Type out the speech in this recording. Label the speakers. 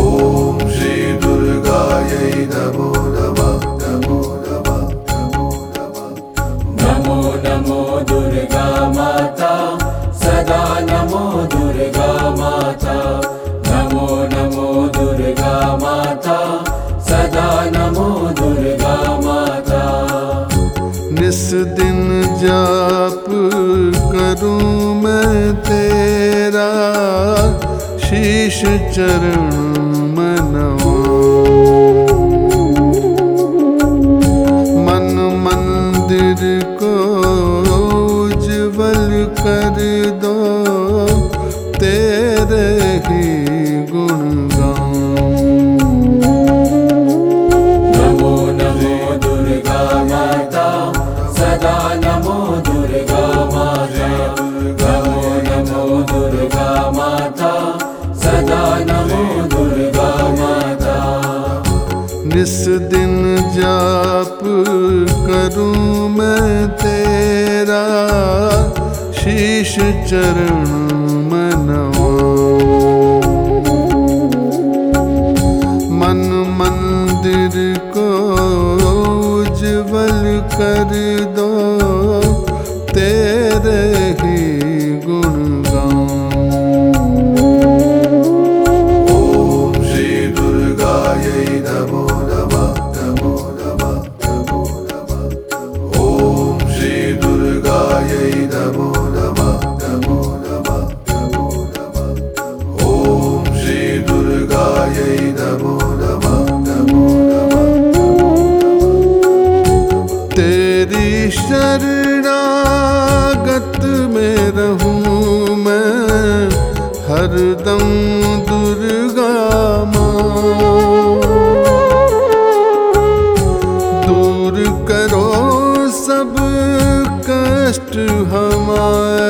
Speaker 1: ॐ श्री दुर्गायै नमो नमः नमो नमः नमो
Speaker 2: दुर्गा माता सदा नमो दुर्गा माता। नमो नमो दुर्गा माता सदा नमो दुर्गा
Speaker 1: दिन जाप करूँ मैं तेरा शीश चरण मनवा। मन मंदिर को
Speaker 2: सदा नमो दुर्गा माता। नमो नमो दुर्गा माता। सदा नमो दुर्गा माता।
Speaker 1: निस दिन जाप करूँ मैं तेरा। शीश चरण कर दो तेरे तेरी शरणागत में रहूँ मैं हरदम दुर्गा माँ दूर करो सब कष्ट हमारे। मेरी